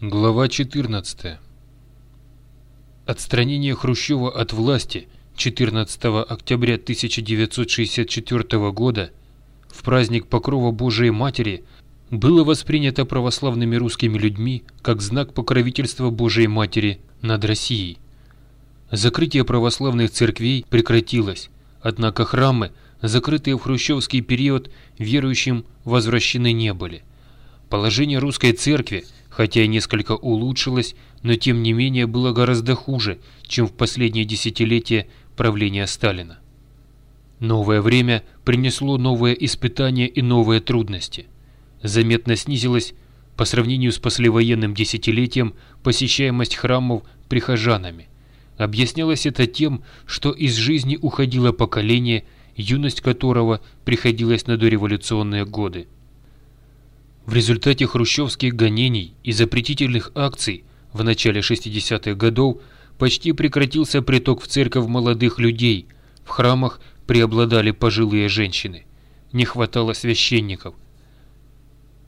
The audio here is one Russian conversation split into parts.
Глава 14. Отстранение Хрущева от власти 14 октября 1964 года в праздник Покрова Божией Матери было воспринято православными русскими людьми как знак покровительства Божией Матери над Россией. Закрытие православных церквей прекратилось, однако храмы, закрытые в хрущевский период, верующим возвращены не были. Положение русской церкви – хотя и несколько улучшилось, но тем не менее было гораздо хуже, чем в последние десятилетия правления Сталина. Новое время принесло новые испытания и новые трудности. Заметно снизилась по сравнению с послевоенным десятилетием посещаемость храмов прихожанами. Объяснялось это тем, что из жизни уходило поколение, юность которого приходилась на дореволюционные годы. В результате хрущевских гонений и запретительных акций в начале 60-х годов почти прекратился приток в церковь молодых людей, в храмах преобладали пожилые женщины, не хватало священников.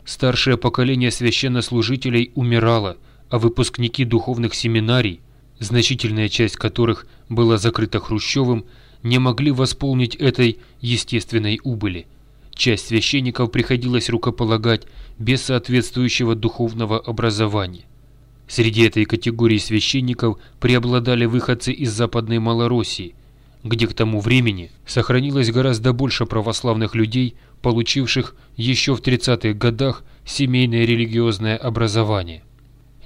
Старшее поколение священнослужителей умирало, а выпускники духовных семинарий, значительная часть которых была закрыта Хрущевым, не могли восполнить этой естественной убыли – часть священников приходилось рукополагать без соответствующего духовного образования. Среди этой категории священников преобладали выходцы из Западной Малороссии, где к тому времени сохранилось гораздо больше православных людей, получивших еще в 30-х годах семейное религиозное образование.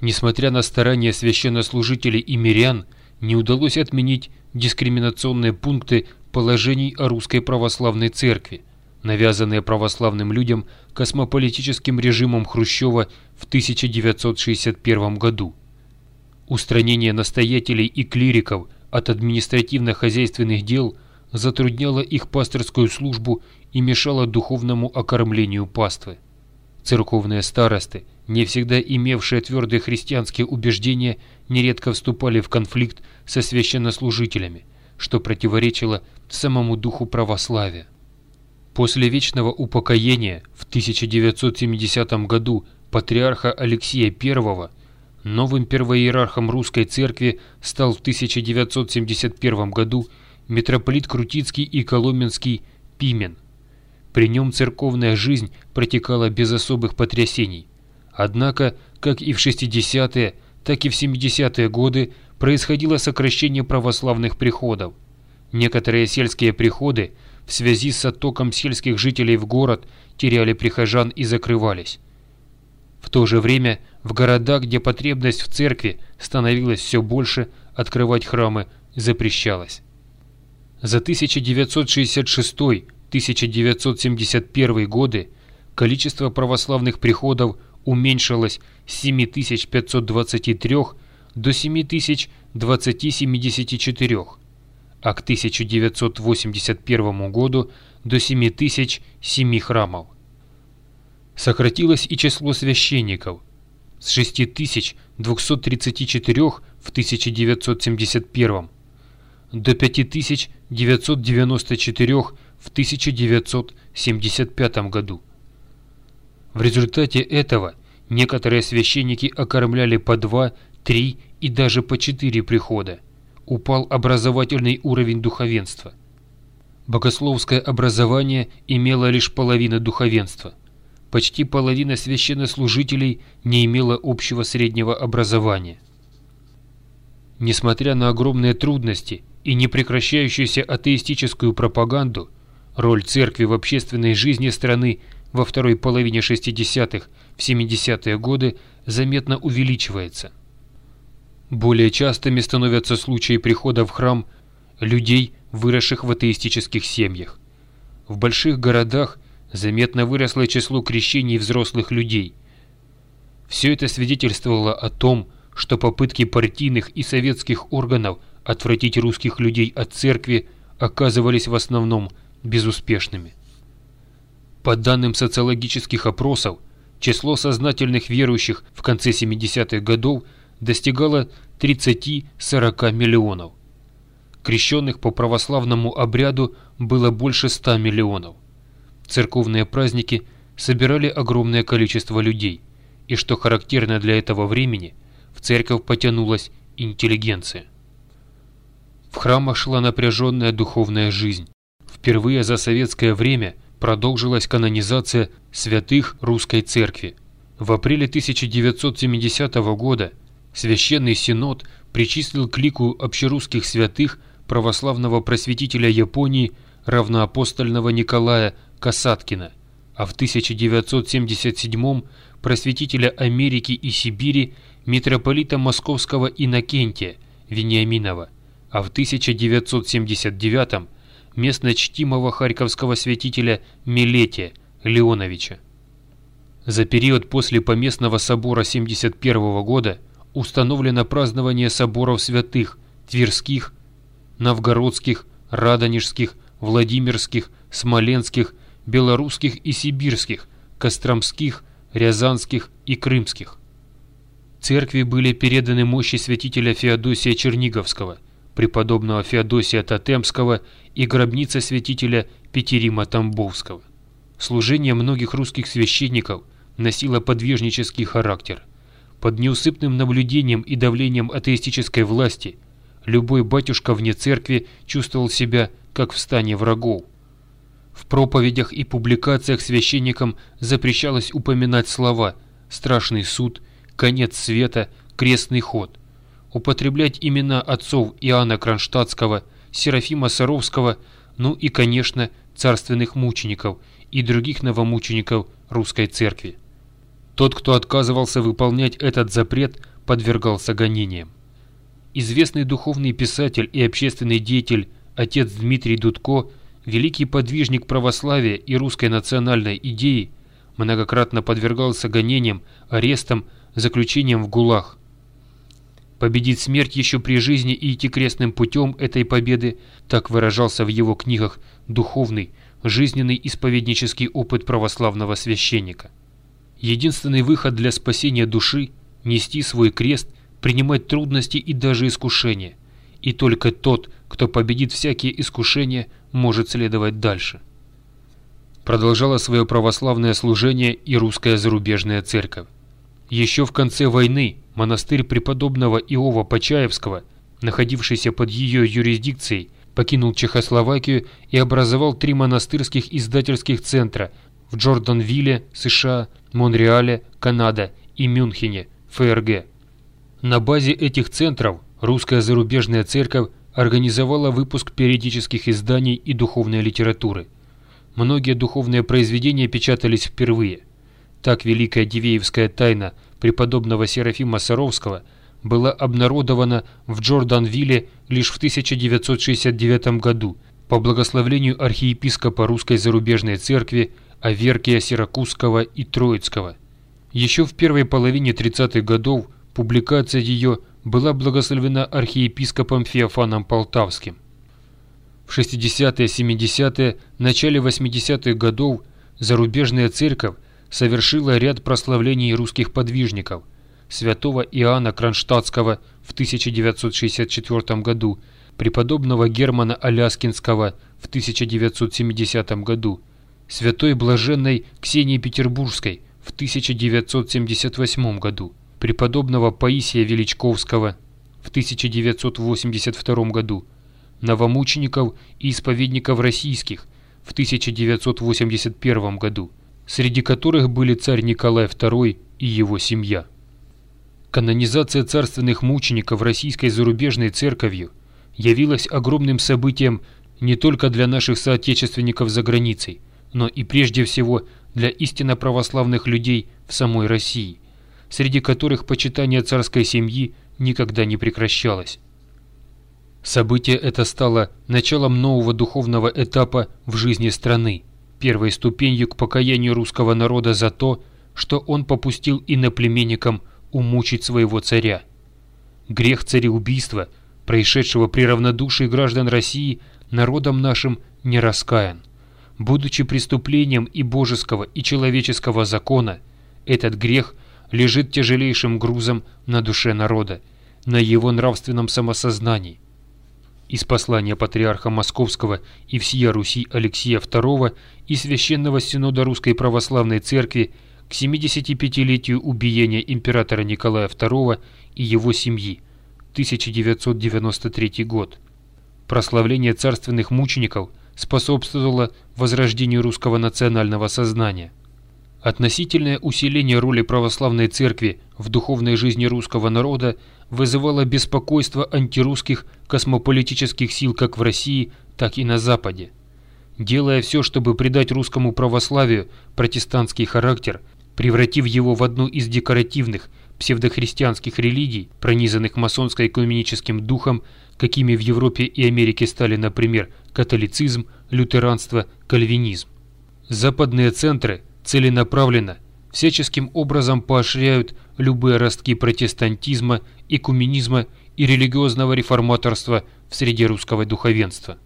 Несмотря на старания священнослужителей и мирян, не удалось отменить дискриминационные пункты положений о русской православной церкви – навязанные православным людям космополитическим режимом Хрущева в 1961 году. Устранение настоятелей и клириков от административно-хозяйственных дел затрудняло их пасторскую службу и мешало духовному окормлению паствы. Церковные старосты, не всегда имевшие твердые христианские убеждения, нередко вступали в конфликт со священнослужителями, что противоречило самому духу православия. После вечного упокоения в 1970 году патриарха Алексея I новым первоиерархом русской церкви стал в 1971 году митрополит Крутицкий и Коломенский Пимен. При нем церковная жизнь протекала без особых потрясений. Однако, как и в 60-е, так и в 70-е годы происходило сокращение православных приходов. Некоторые сельские приходы – в связи с оттоком сельских жителей в город теряли прихожан и закрывались. В то же время в городах, где потребность в церкви становилась все больше, открывать храмы запрещалось. За 1966-1971 годы количество православных приходов уменьшилось с 7523 до 7020-74 а к 1981 году до 7007 храмов. Сократилось и число священников с 6234 в 1971 до 5994 в 1975 году. В результате этого некоторые священники окормляли по два, три и даже по четыре прихода упал образовательный уровень духовенства. Богословское образование имело лишь половина духовенства. Почти половина священнослужителей не имела общего среднего образования. Несмотря на огромные трудности и непрекращающуюся атеистическую пропаганду, роль церкви в общественной жизни страны во второй половине 60-х, в 70-е годы заметно увеличивается – более частыми становятся случаи прихода в храм людей, выросших в атеистических семьях. В больших городах заметно выросло число крещений взрослых людей. Все это свидетельствовало о том, что попытки партийных и советских органов отвратить русских людей от церкви оказывались в основном безуспешными. По данным социологических опросов, число сознательных верующих в конце 70-х годов – достигала 30-40 миллионов. Крещенных по православному обряду было больше 100 миллионов. Церковные праздники собирали огромное количество людей, и, что характерно для этого времени, в церковь потянулась интеллигенция. В храмах шла напряженная духовная жизнь. Впервые за советское время продолжилась канонизация святых русской церкви. В апреле 1970 года Священный Синод причислил к лику общерусских святых православного просветителя Японии равноапостольного Николая Касаткина, а в 1977 просветителя Америки и Сибири митрополита Московского Иннокентия Вениаминова а в 1979 местно чтимого харьковского святителя Милетия Леоновича. За период после Поместного собора 71 года установлено празднование соборов святых Тверских, Новгородских, Радонежских, Владимирских, Смоленских, Белорусских и Сибирских, Костромских, Рязанских и Крымских. Церкви были переданы мощи святителя Феодосия Черниговского, преподобного Феодосия Тотемского и гробница святителя Петерима Тамбовского. Служение многих русских священников носило подвижнический характер. Под неусыпным наблюдением и давлением атеистической власти любой батюшка вне церкви чувствовал себя как в стане врагов. В проповедях и публикациях священникам запрещалось упоминать слова «страшный суд», «конец света», «крестный ход», употреблять имена отцов Иоанна Кронштадтского, Серафима Саровского, ну и, конечно, царственных мучеников и других новомучеников русской церкви. Тот, кто отказывался выполнять этот запрет, подвергался гонениям. Известный духовный писатель и общественный деятель отец Дмитрий Дудко, великий подвижник православия и русской национальной идеи, многократно подвергался гонениям, арестам, заключениям в ГУЛАГ – Победить смерть еще при жизни и идти крестным путем этой победы, так выражался в его книгах духовный, жизненный исповеднический опыт православного священника. Единственный выход для спасения души – нести свой крест, принимать трудности и даже искушения. И только тот, кто победит всякие искушения, может следовать дальше. Продолжала свое православное служение и русская зарубежная церковь. Еще в конце войны монастырь преподобного Иова Почаевского, находившийся под ее юрисдикцией, покинул Чехословакию и образовал три монастырских издательских центра в Джорданвилле, США, Монреале, Канада и Мюнхене, ФРГ. На базе этих центров русская зарубежная церковь организовала выпуск периодических изданий и духовной литературы. Многие духовные произведения печатались впервые – так Великая Дивеевская тайна преподобного Серафима Саровского была обнародована в Джорданвилле лишь в 1969 году по благословлению архиепископа Русской зарубежной церкви Аверкия Сиракузского и Троицкого. Еще в первой половине 30-х годов публикация ее была благословена архиепископом Феофаном Полтавским. В 60-е-70-е, начале 80-х годов зарубежная церковь совершила ряд прославлений русских подвижников. Святого Иоанна Кронштадтского в 1964 году, преподобного Германа Аляскинского в 1970 году, святой блаженной Ксении Петербургской в 1978 году, преподобного Паисия Величковского в 1982 году, новомучеников и исповедников российских в 1981 году, среди которых были царь Николай II и его семья. Канонизация царственных мучеников российской зарубежной церковью явилась огромным событием не только для наших соотечественников за границей, но и прежде всего для истинно православных людей в самой России, среди которых почитание царской семьи никогда не прекращалось. Событие это стало началом нового духовного этапа в жизни страны – первой ступенью к покаянию русского народа за то, что он попустил иноплеменникам умучить своего царя. Грех цареубийства, происшедшего при равнодушии граждан России, народом нашим не раскаян. Будучи преступлением и божеского, и человеческого закона, этот грех лежит тяжелейшим грузом на душе народа, на его нравственном самосознании. Из послания патриарха Московского и всея Руси Алексея II и Священного Синода Русской Православной Церкви к 75-летию убиения императора Николая II и его семьи, 1993 год. Прославление царственных мучеников способствовало возрождению русского национального сознания. Относительное усиление роли православной церкви в духовной жизни русского народа вызывало беспокойство антирусских космополитических сил как в России, так и на Западе. Делая все, чтобы придать русскому православию протестантский характер, превратив его в одну из декоративных псевдохристианских религий, пронизанных масонско-экуменическим духом, какими в Европе и Америке стали, например, католицизм, лютеранство, кальвинизм. Западные центры – целенаправленно, всяческим образом поощряют любые ростки протестантизма, экуменизма и религиозного реформаторства в среде русского духовенства.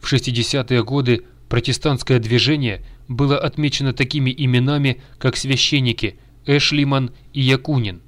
В 60-е годы протестантское движение было отмечено такими именами, как священники Эшлиман и Якунин.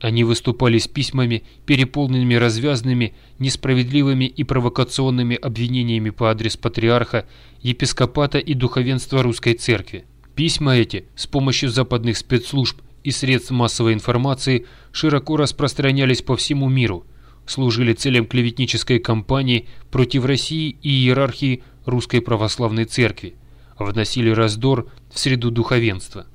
Они выступали с письмами, переполненными развязными, несправедливыми и провокационными обвинениями по адрес патриарха, епископата и духовенства русской церкви. Письма эти с помощью западных спецслужб и средств массовой информации широко распространялись по всему миру, служили целям клеветнической кампании против России и иерархии Русской Православной Церкви, вносили раздор в среду духовенства.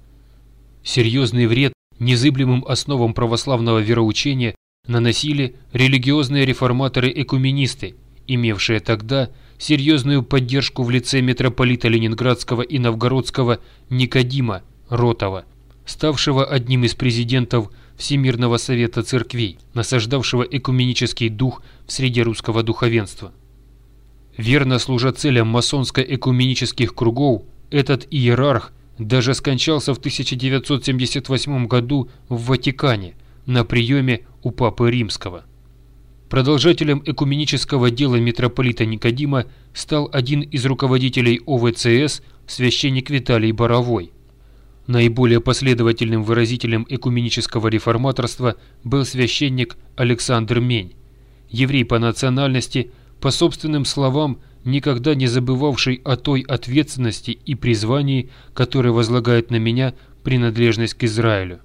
Серьезный вред незыблемым основам православного вероучения наносили религиозные реформаторы-экуменисты, имевшие тогда серьезную поддержку в лице митрополита Ленинградского и Новгородского Никодима Ротова, ставшего одним из президентов Всемирного Совета Церквей, насаждавшего экуменический дух в среде русского духовенства. Верно служа целям масонско-экуменических кругов, этот иерарх даже скончался в 1978 году в Ватикане на приеме у Папы Римского. Продолжателем экуменического дела митрополита Никодима стал один из руководителей ОВЦС, священник Виталий Боровой. Наиболее последовательным выразителем экуменического реформаторства был священник Александр Мень, еврей по национальности, по собственным словам, никогда не забывавший о той ответственности и призвании, которое возлагает на меня принадлежность к Израилю.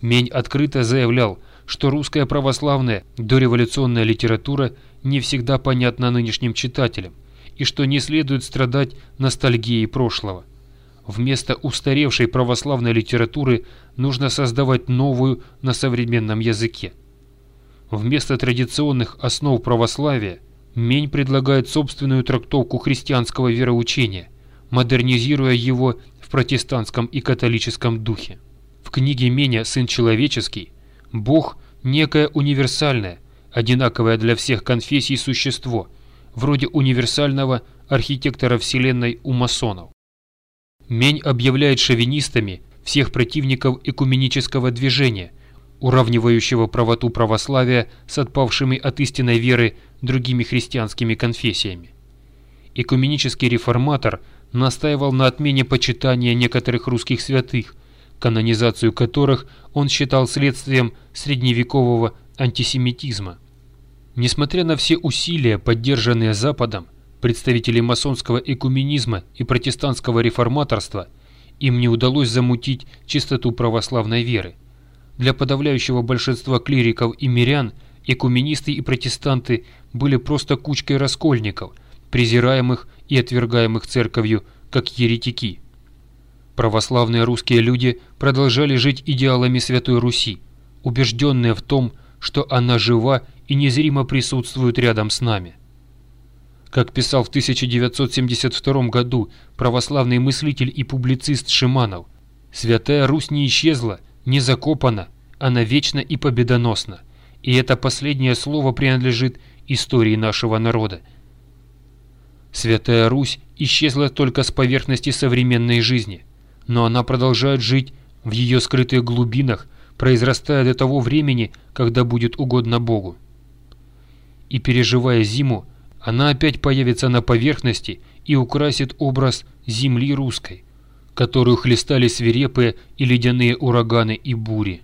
Мень открыто заявлял, что русская православная дореволюционная литература не всегда понятна нынешним читателям, и что не следует страдать ностальгией прошлого. Вместо устаревшей православной литературы нужно создавать новую на современном языке. Вместо традиционных основ православия Мень предлагает собственную трактовку христианского вероучения, модернизируя его в протестантском и католическом духе. В книге Меня «Сын человеческий» Бог – некое универсальное, одинаковое для всех конфессий существо, вроде универсального архитектора Вселенной у масонов. Мень объявляет шовинистами всех противников экуменического движения, уравнивающего правоту православия с отпавшими от истинной веры другими христианскими конфессиями. Экуменический реформатор настаивал на отмене почитания некоторых русских святых, канонизацию которых он считал следствием средневекового антисемитизма. Несмотря на все усилия, поддержанные Западом, представители масонского экуменизма и протестантского реформаторства, им не удалось замутить чистоту православной веры. Для подавляющего большинства клириков и мирян экуменисты и протестанты были просто кучкой раскольников, презираемых и отвергаемых церковью как еретики. Православные русские люди продолжали жить идеалами Святой Руси, убежденные в том, что она жива и незримо присутствует рядом с нами. Как писал в 1972 году православный мыслитель и публицист Шиманов, «Святая Русь не исчезла, не закопана, она вечна и победоносна, и это последнее слово принадлежит истории нашего народа. Святая Русь исчезла только с поверхности современной жизни – но она продолжает жить в ее скрытых глубинах, произрастая до того времени, когда будет угодно Богу. И переживая зиму, она опять появится на поверхности и украсит образ земли русской, которую хлестали свирепые и ледяные ураганы и бури.